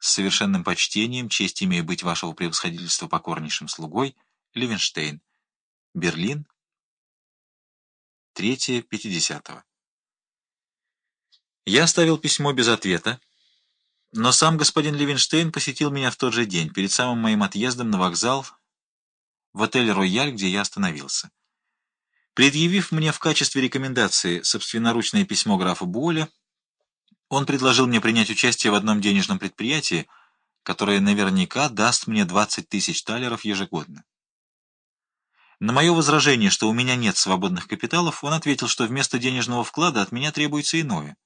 С совершенным почтением, честь имею быть вашего превосходительства покорнейшим слугой, Левенштейн. Берлин. 3.50. Я оставил письмо без ответа, но сам господин Левенштейн посетил меня в тот же день, перед самым моим отъездом на вокзал, в отель «Рояль», где я остановился. Предъявив мне в качестве рекомендации собственноручное письмо графа Буоля, он предложил мне принять участие в одном денежном предприятии, которое наверняка даст мне 20 тысяч талеров ежегодно. На мое возражение, что у меня нет свободных капиталов, он ответил, что вместо денежного вклада от меня требуется иное.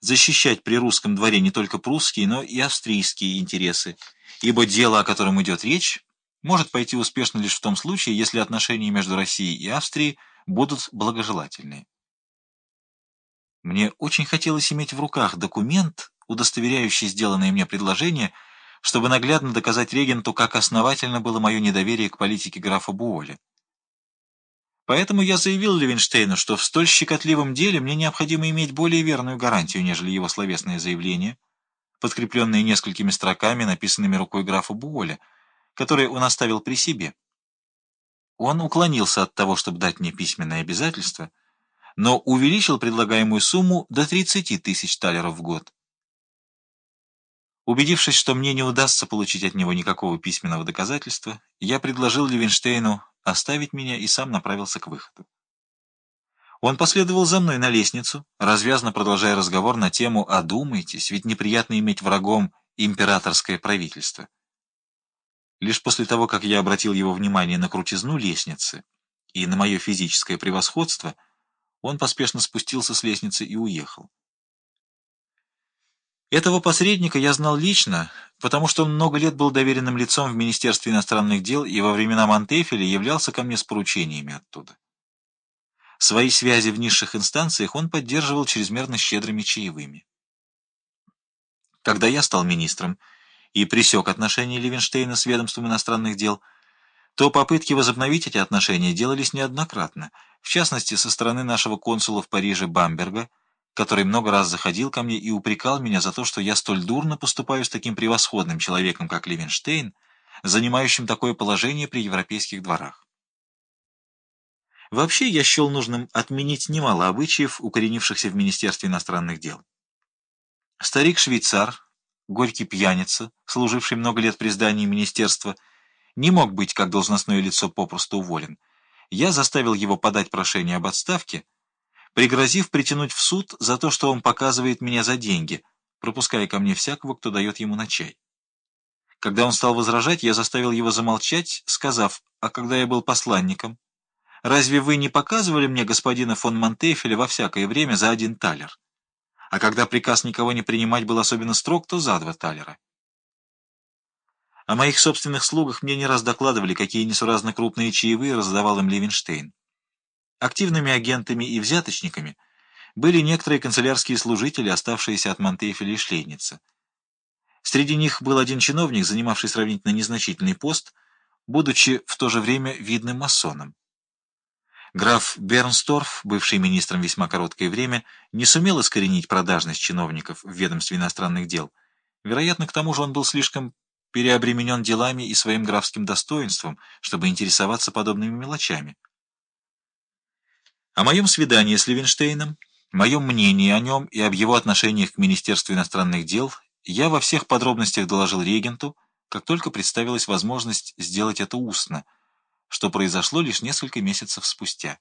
Защищать при русском дворе не только прусские, но и австрийские интересы, ибо дело, о котором идет речь, может пойти успешно лишь в том случае, если отношения между Россией и Австрией будут благожелательные. Мне очень хотелось иметь в руках документ, удостоверяющий сделанное мне предложение, чтобы наглядно доказать регенту, как основательно было мое недоверие к политике графа Буоля. Поэтому я заявил Левинштейну, что в столь щекотливом деле мне необходимо иметь более верную гарантию, нежели его словесное заявление, подкрепленное несколькими строками, написанными рукой графа Буоля, которые он оставил при себе. Он уклонился от того, чтобы дать мне письменное обязательство — но увеличил предлагаемую сумму до 30 тысяч талеров в год. Убедившись, что мне не удастся получить от него никакого письменного доказательства, я предложил Левинштейну оставить меня и сам направился к выходу. Он последовал за мной на лестницу, развязно продолжая разговор на тему «Одумайтесь, ведь неприятно иметь врагом императорское правительство». Лишь после того, как я обратил его внимание на крутизну лестницы и на мое физическое превосходство – он поспешно спустился с лестницы и уехал. Этого посредника я знал лично, потому что он много лет был доверенным лицом в Министерстве иностранных дел и во времена Монтефеля являлся ко мне с поручениями оттуда. Свои связи в низших инстанциях он поддерживал чрезмерно щедрыми чаевыми. Когда я стал министром и пресек отношения Левенштейна с ведомством иностранных дел, то попытки возобновить эти отношения делались неоднократно, в частности, со стороны нашего консула в Париже Бамберга, который много раз заходил ко мне и упрекал меня за то, что я столь дурно поступаю с таким превосходным человеком, как Левенштейн, занимающим такое положение при европейских дворах. Вообще, я счел нужным отменить немало обычаев, укоренившихся в Министерстве иностранных дел. Старик-швейцар, горький пьяница, служивший много лет при здании министерства, не мог быть как должностное лицо попросту уволен. Я заставил его подать прошение об отставке, пригрозив притянуть в суд за то, что он показывает меня за деньги, пропуская ко мне всякого, кто дает ему на чай. Когда он стал возражать, я заставил его замолчать, сказав, а когда я был посланником, разве вы не показывали мне господина фон Монтефеля во всякое время за один талер? А когда приказ никого не принимать был особенно строг, то за два талера. О моих собственных слугах мне не раз докладывали, какие несуразно крупные чаевые раздавал им Левенштейн. Активными агентами и взяточниками были некоторые канцелярские служители, оставшиеся от Монтефеля и Шлейница. Среди них был один чиновник, занимавший сравнительно незначительный пост, будучи в то же время видным масоном. Граф Бернсторф, бывший министром весьма короткое время, не сумел искоренить продажность чиновников в ведомстве иностранных дел. Вероятно, к тому же он был слишком переобременен делами и своим графским достоинством, чтобы интересоваться подобными мелочами. О моем свидании с Левенштейном, моем мнении о нем и об его отношениях к Министерству иностранных дел я во всех подробностях доложил регенту, как только представилась возможность сделать это устно, что произошло лишь несколько месяцев спустя.